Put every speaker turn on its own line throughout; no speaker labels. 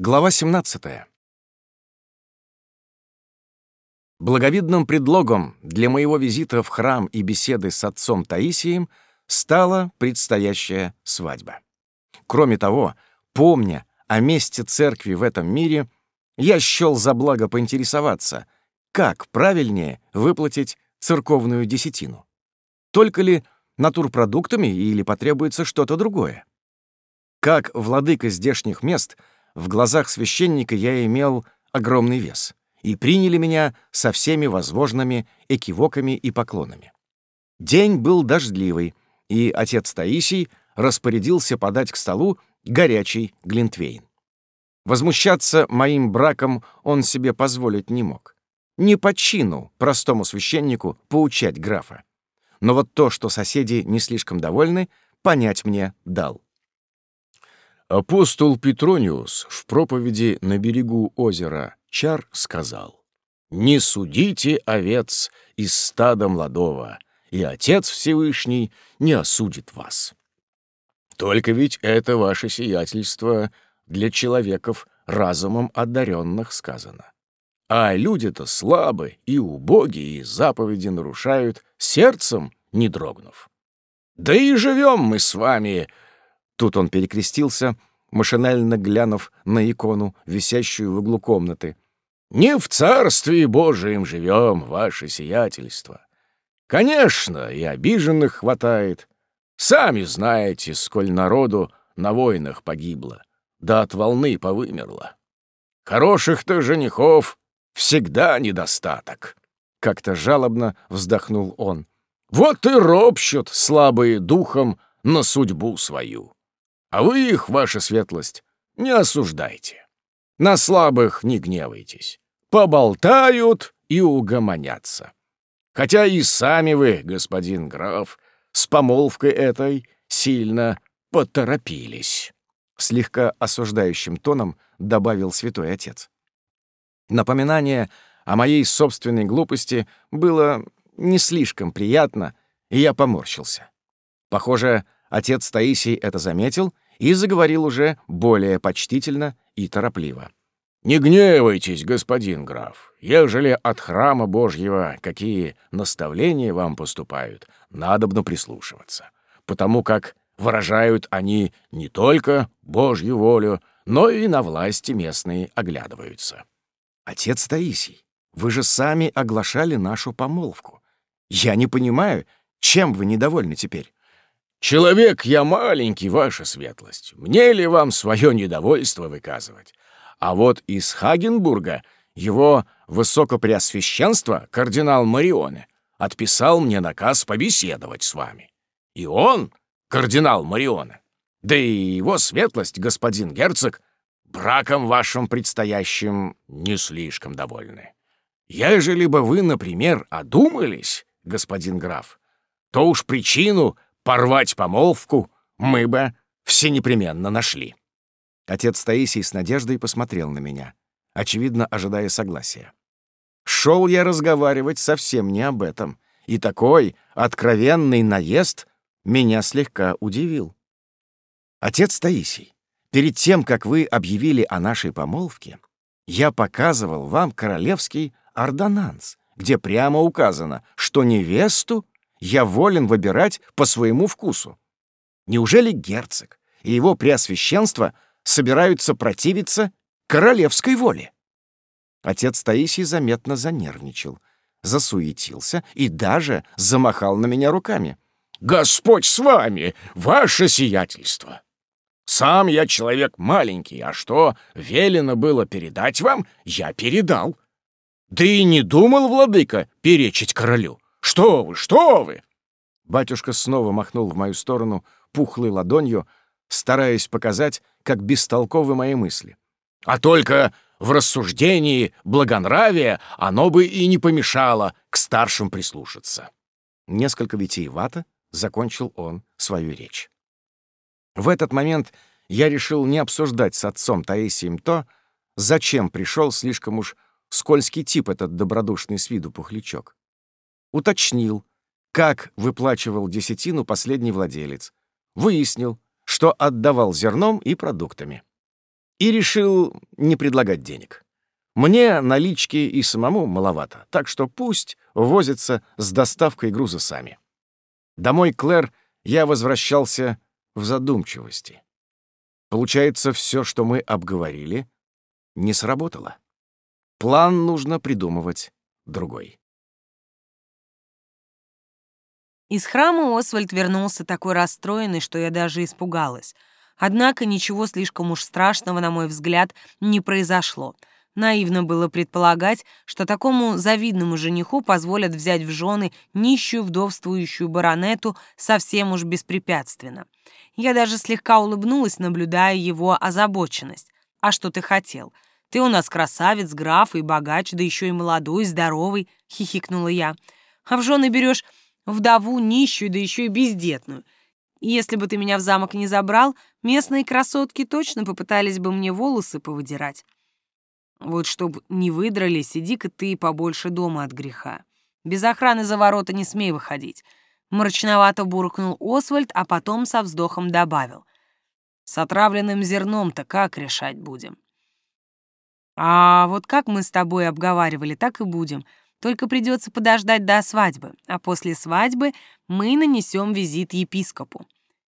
Глава 17. Благовидным предлогом для моего визита в храм и беседы с отцом Таисием стала предстоящая свадьба. Кроме того, помня о месте церкви в этом мире, я счел за благо поинтересоваться, как правильнее выплатить церковную десятину. Только ли натурпродуктами или потребуется что-то другое? Как владыка здешних мест — в глазах священника я имел огромный вес, и приняли меня со всеми возможными экивоками и поклонами. День был дождливый, и отец Таисий распорядился подать к столу горячий глинтвейн. Возмущаться моим браком он себе позволить не мог. Не по чину простому священнику поучать графа. Но вот то, что соседи не слишком довольны, понять мне дал.
Апостол Петрониус в проповеди на берегу озера Чар сказал, «Не судите овец из стада младого, и Отец Всевышний не осудит вас». Только ведь это ваше сиятельство для человеков разумом одаренных сказано. А люди-то слабы и убогие, и заповеди нарушают, сердцем не дрогнув. Да и живем мы с вами Тут он перекрестился, машинально глянув на икону, висящую в углу комнаты. «Не в царстве Божием живем, ваше сиятельство. Конечно, и обиженных хватает. Сами знаете, сколь народу на войнах погибло, да от волны повымерло. Хороших-то женихов всегда недостаток». Как-то жалобно вздохнул он. «Вот и ропщут слабые духом на судьбу свою». А вы их, ваша светлость, не осуждайте. На слабых не гневайтесь. Поболтают и угомонятся. Хотя и сами вы, господин граф, с помолвкой этой сильно поторопились. Слегка осуждающим тоном добавил святой отец. Напоминание о моей собственной глупости было не слишком приятно, и я поморщился. Похоже, Отец Таисий это заметил и заговорил уже более почтительно и торопливо. «Не гневайтесь, господин граф. Ежели от храма Божьего какие наставления вам поступают, надобно прислушиваться, потому как выражают они не только Божью волю, но и на власти местные оглядываются».
«Отец Таисий, вы же сами оглашали нашу помолвку. Я не понимаю, чем вы недовольны теперь?»
Человек я маленький, ваша светлость. Мне ли вам свое недовольство выказывать? А вот из Хагенбурга его высокопреосвященство, кардинал Марионе, отписал мне наказ побеседовать с вами. И он, кардинал Марионе, да и его светлость, господин герцог, браком вашим предстоящим не слишком довольны. Ежели бы вы, например, одумались, господин граф, то уж причину — порвать помолвку мы бы все непременно нашли.
Отец Таисий с надеждой посмотрел на меня, очевидно, ожидая согласия. Шел я разговаривать совсем не об этом, и такой откровенный наезд меня слегка удивил. Отец Таисий, перед тем, как вы объявили о нашей помолвке, я показывал вам королевский ордонанс, где прямо указано, что невесту я волен выбирать по своему вкусу. Неужели герцог и его преосвященство собираются противиться королевской воле? Отец Таисий заметно занервничал, засуетился и даже замахал на меня руками.
«Господь с вами, ваше сиятельство! Сам я человек маленький, а что велено было передать вам, я передал. Да и не думал, владыка, перечить королю. Что вы, что вы!»
Батюшка снова махнул в мою сторону пухлой ладонью, стараясь показать, как бестолковы мои мысли.
«А только в рассуждении благонравия оно бы и не помешало к старшим прислушаться».
Несколько вата закончил он свою речь. В этот момент я решил не обсуждать с отцом Таисием то, зачем пришел слишком уж скользкий тип этот добродушный с виду пухлячок уточнил, как выплачивал десятину последний владелец, выяснил, что отдавал зерном и продуктами. и решил не предлагать денег. Мне налички и самому маловато, так что пусть возятся с доставкой груза сами. Домой Клэр я возвращался в задумчивости. Получается, все, что мы обговорили, не сработало. План нужно придумывать другой.
Из храма Освальд вернулся такой расстроенный, что я даже испугалась. Однако ничего слишком уж страшного, на мой взгляд, не произошло — Наивно было предполагать, что такому завидному жениху позволят взять в жены нищую вдовствующую баронету совсем уж беспрепятственно. Я даже слегка улыбнулась, наблюдая его озабоченность. «А что ты хотел? Ты у нас красавец, граф и богач, да еще и молодой, здоровый», — хихикнула я. «А в жены берешь вдову, нищую, да еще и бездетную. Если бы ты меня в замок не забрал, местные красотки точно попытались бы мне волосы повыдирать». Вот чтоб не выдрали, сиди-ка ты побольше дома от греха. Без охраны за ворота не смей выходить. Мрачновато буркнул Освальд, а потом со вздохом добавил. С отравленным зерном-то как решать будем? А вот как мы с тобой обговаривали, так и будем. Только придется подождать до свадьбы, а после свадьбы мы нанесем визит епископу.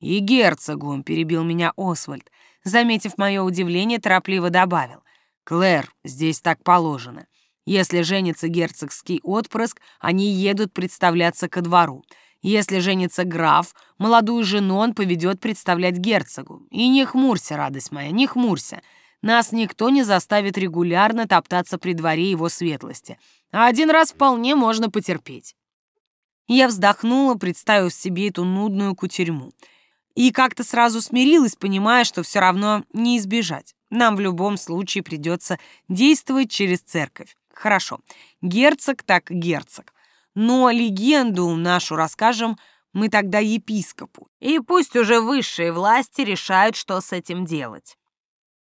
И герцогу, перебил меня Освальд. Заметив мое удивление, торопливо добавил. «Клэр, здесь так положено. Если женится герцогский отпрыск, они едут представляться ко двору. Если женится граф, молодую жену он поведет представлять герцогу. И не хмурься, радость моя, не хмурься. Нас никто не заставит регулярно топтаться при дворе его светлости. А один раз вполне можно потерпеть». Я вздохнула, представив себе эту нудную кутерьму. И как-то сразу смирилась, понимая, что все равно не избежать. Нам в любом случае придется действовать через церковь. Хорошо, герцог так герцог. Но легенду нашу расскажем мы тогда епископу. И пусть уже высшие власти решают, что с этим делать.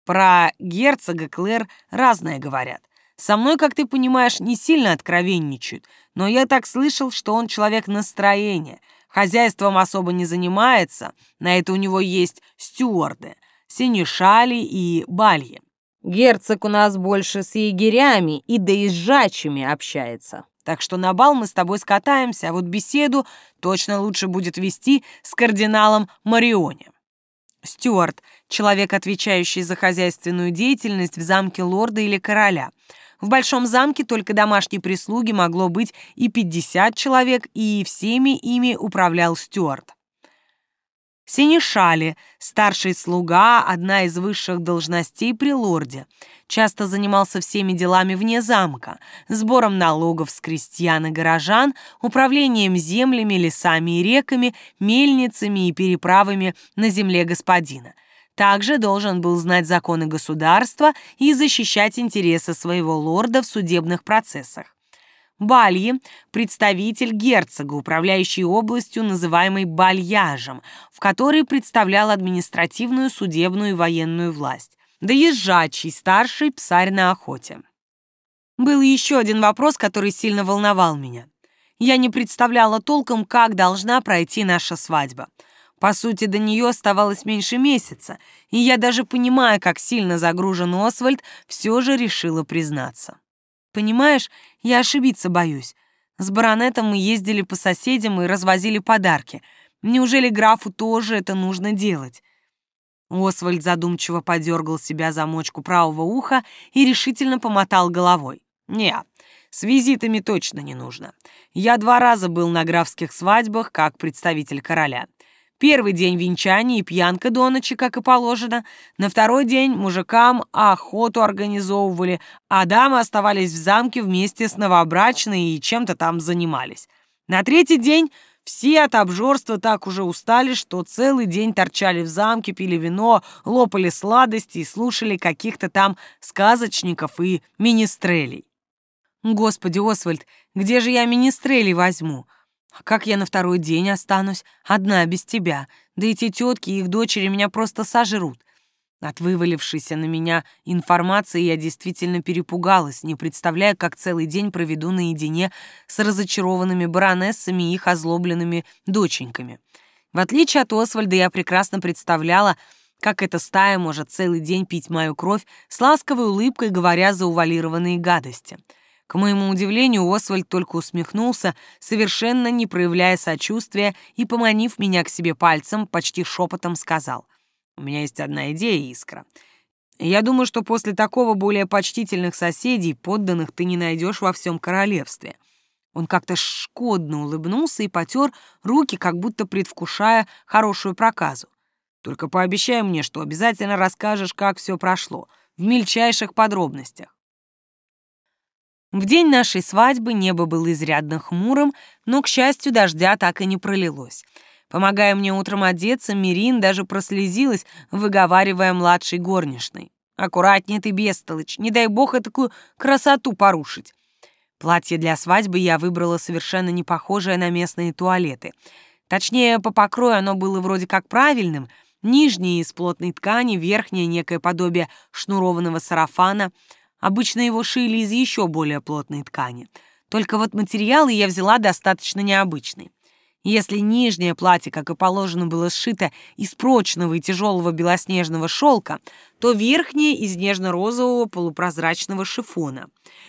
Про герцога Клэр разное говорят. Со мной, как ты понимаешь, не сильно откровенничают, но я так слышал, что он человек настроения, хозяйством особо не занимается, на это у него есть стюарды, синешали и бальи. Герцог у нас больше с егерями и доезжачими общается. Так что на бал мы с тобой скатаемся, а вот беседу точно лучше будет вести с кардиналом Марионе. Стюарт — человек, отвечающий за хозяйственную деятельность в замке лорда или короля. В большом замке только домашней прислуги могло быть и 50 человек, и всеми ими управлял Стюарт. Синишали, старший слуга, одна из высших должностей при лорде. Часто занимался всеми делами вне замка, сбором налогов с крестьян и горожан, управлением землями, лесами и реками, мельницами и переправами на земле господина. Также должен был знать законы государства и защищать интересы своего лорда в судебных процессах. Бальи – представитель герцога, управляющий областью, называемой Бальяжем, в которой представлял административную, судебную и военную власть. Доезжачий, старший псарь на охоте. Был еще один вопрос, который сильно волновал меня. Я не представляла толком, как должна пройти наша свадьба. По сути, до нее оставалось меньше месяца, и я даже понимая, как сильно загружен Освальд, все же решила признаться. Понимаешь, я ошибиться боюсь. С баронетом мы ездили по соседям и развозили подарки. Неужели графу тоже это нужно делать? Освальд задумчиво подергал себя за мочку правого уха и решительно помотал головой. «Не, с визитами точно не нужно. Я два раза был на графских свадьбах как представитель короля. Первый день венчания и пьянка до ночи, как и положено. На второй день мужикам охоту организовывали, а дамы оставались в замке вместе с новобрачной и чем-то там занимались. На третий день все от обжорства так уже устали, что целый день торчали в замке, пили вино, лопали сладости и слушали каких-то там сказочников и министрелей. Господи, Освальд, где же я министрелей возьму? А как я на второй день останусь, одна без тебя? Да эти тетки и их дочери меня просто сожрут. От вывалившейся на меня информации я действительно перепугалась, не представляя, как целый день проведу наедине с разочарованными баронессами и их озлобленными доченьками. В отличие от Освальда, я прекрасно представляла, как эта стая может целый день пить мою кровь с ласковой улыбкой, говоря за увалированные гадости. К моему удивлению, Освальд только усмехнулся, совершенно не проявляя сочувствия и, поманив меня к себе пальцем, почти шепотом сказал. «У меня есть одна идея, Искра. Я думаю, что после такого более почтительных соседей подданных ты не найдешь во всем королевстве». Он как-то шкодно улыбнулся и потер руки, как будто предвкушая хорошую проказу. «Только пообещай мне, что обязательно расскажешь, как все прошло, в мельчайших подробностях». В день нашей свадьбы небо было изрядно хмурым, но, к счастью, дождя так и не пролилось. Помогая мне утром одеться, Мирин даже прослезилась, выговаривая младшей горничной. «Аккуратнее ты, бестолочь, не дай бог такую красоту порушить. Платье для свадьбы я выбрала совершенно не похожее на местные туалеты. Точнее, по покрою оно было вроде как правильным. Нижнее из плотной ткани, верхнее некое подобие шнурованного сарафана. Обычно его шили из еще более плотной ткани. Только вот материалы я взяла достаточно необычный. Если нижнее платье, как и положено, было сшито из прочного и тяжелого белоснежного шелка, то верхнее из нежно-розового полупрозрачного шифона.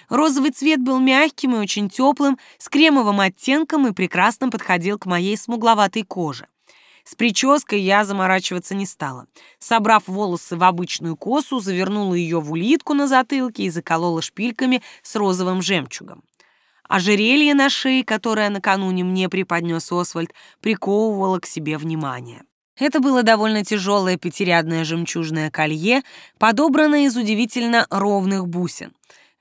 Розовый цвет был мягким и очень теплым, с кремовым оттенком и прекрасно подходил к моей смугловатой коже. С прической я заморачиваться не стала. Собрав волосы в обычную косу, завернула ее в улитку на затылке и заколола шпильками с розовым жемчугом. Ожерелье на шее, которое накануне мне преподнес Освальд, приковывало к себе внимание. Это было довольно тяжелое пятирядное жемчужное колье, подобранное из удивительно ровных бусин.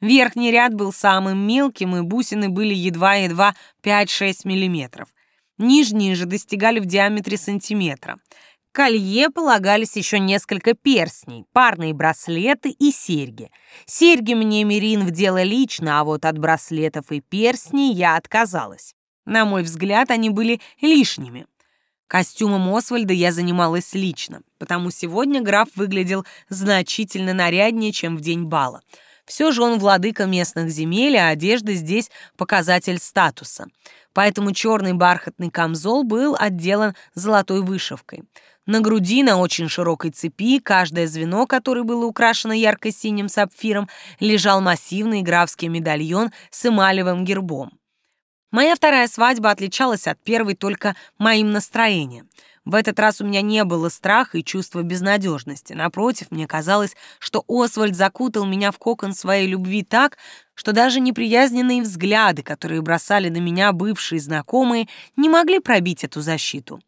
Верхний ряд был самым мелким, и бусины были едва-едва 5-6 миллиметров. Нижние же достигали в диаметре сантиметра колье полагались еще несколько перстней, парные браслеты и серьги. Серьги мне Мирин вдела лично, а вот от браслетов и перстней я отказалась. На мой взгляд, они были лишними. Костюмом Освальда я занималась лично, потому сегодня граф выглядел значительно наряднее, чем в день бала. Все же он владыка местных земель, а одежда здесь показатель статуса. Поэтому черный бархатный камзол был отделан золотой вышивкой. На груди на очень широкой цепи, каждое звено, которое было украшено ярко-синим сапфиром, лежал массивный графский медальон с эмалевым гербом. Моя вторая свадьба отличалась от первой только моим настроением. В этот раз у меня не было страха и чувства безнадежности. Напротив, мне казалось, что Освальд закутал меня в кокон своей любви так, что даже неприязненные взгляды, которые бросали на меня бывшие знакомые, не могли пробить эту защиту.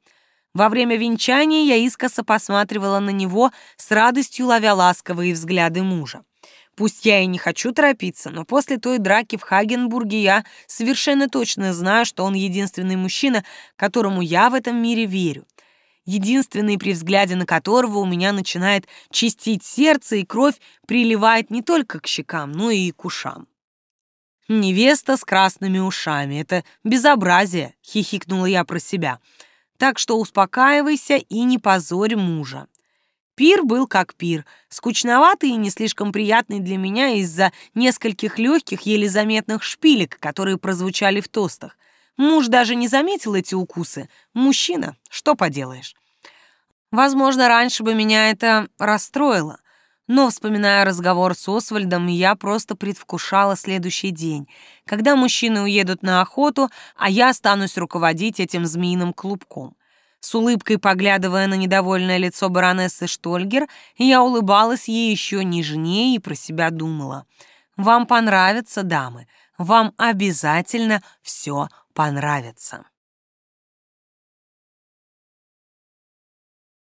Во время венчания я искоса посматривала на него, с радостью ловя ласковые взгляды мужа. Пусть я и не хочу торопиться, но после той драки в Хагенбурге я совершенно точно знаю, что он единственный мужчина, которому я в этом мире верю. Единственный, при взгляде на которого у меня начинает чистить сердце и кровь приливает не только к щекам, но и к ушам. «Невеста с красными ушами — это безобразие», — хихикнула я про себя — так что успокаивайся и не позорь мужа. Пир был как пир, скучноватый и не слишком приятный для меня из-за нескольких легких, еле заметных шпилек, которые прозвучали в тостах. Муж даже не заметил эти укусы. Мужчина, что поделаешь. Возможно, раньше бы меня это расстроило, но, вспоминая разговор с Освальдом, я просто предвкушала следующий день, когда мужчины уедут на охоту, а я останусь руководить этим змеиным клубком. С улыбкой поглядывая на недовольное лицо баронессы Штольгер, я улыбалась ей еще нежнее и про себя думала. «Вам понравится, дамы, вам обязательно все понравится».